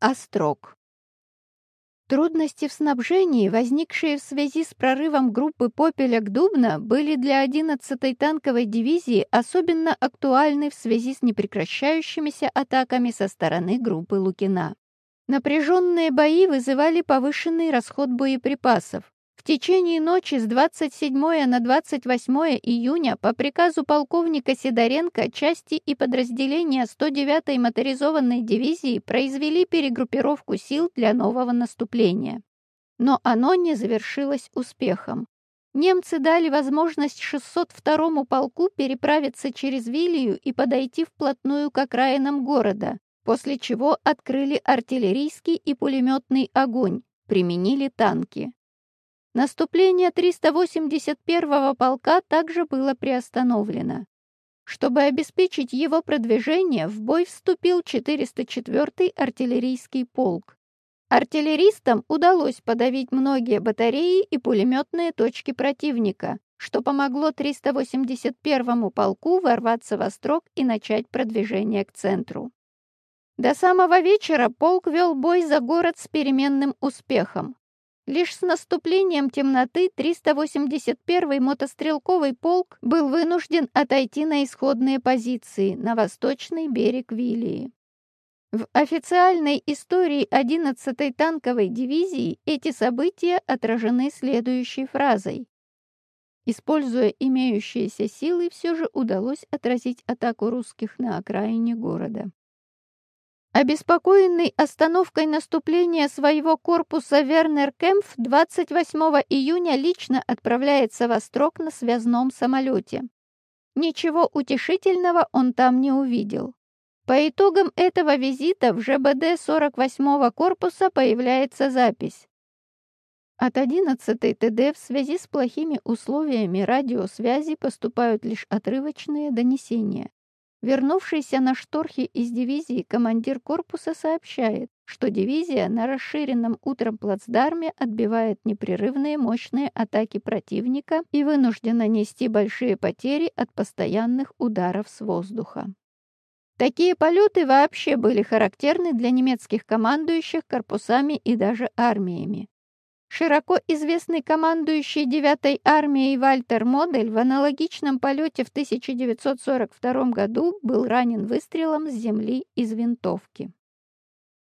Острог. Трудности в снабжении, возникшие в связи с прорывом группы Попеля к Дубна, были для 11-й танковой дивизии особенно актуальны в связи с непрекращающимися атаками со стороны группы Лукина. Напряженные бои вызывали повышенный расход боеприпасов. В течение ночи с 27 на 28 июня по приказу полковника Сидоренко части и подразделения 109-й моторизованной дивизии произвели перегруппировку сил для нового наступления. Но оно не завершилось успехом. Немцы дали возможность 602-му полку переправиться через Вилию и подойти вплотную к окраинам города, после чего открыли артиллерийский и пулеметный огонь, применили танки. Наступление 381-го полка также было приостановлено. Чтобы обеспечить его продвижение, в бой вступил 404-й артиллерийский полк. Артиллеристам удалось подавить многие батареи и пулеметные точки противника, что помогло 381-му полку ворваться в Острог и начать продвижение к центру. До самого вечера полк вел бой за город с переменным успехом. Лишь с наступлением темноты 381-й мотострелковый полк был вынужден отойти на исходные позиции на восточный берег Вилии. В официальной истории 11-й танковой дивизии эти события отражены следующей фразой. Используя имеющиеся силы, все же удалось отразить атаку русских на окраине города. Обеспокоенный остановкой наступления своего корпуса Вернер Кемпф 28 июня лично отправляется в Острог на связном самолете. Ничего утешительного он там не увидел. По итогам этого визита в ЖБД 48-го корпуса появляется запись. От 11-й ТД в связи с плохими условиями радиосвязи поступают лишь отрывочные донесения. Вернувшийся на шторхе из дивизии командир корпуса сообщает, что дивизия на расширенном утром плацдарме отбивает непрерывные мощные атаки противника и вынуждена нести большие потери от постоянных ударов с воздуха. Такие полеты вообще были характерны для немецких командующих корпусами и даже армиями. Широко известный командующий 9-й армией Вальтер Модель в аналогичном полете в 1942 году был ранен выстрелом с земли из винтовки.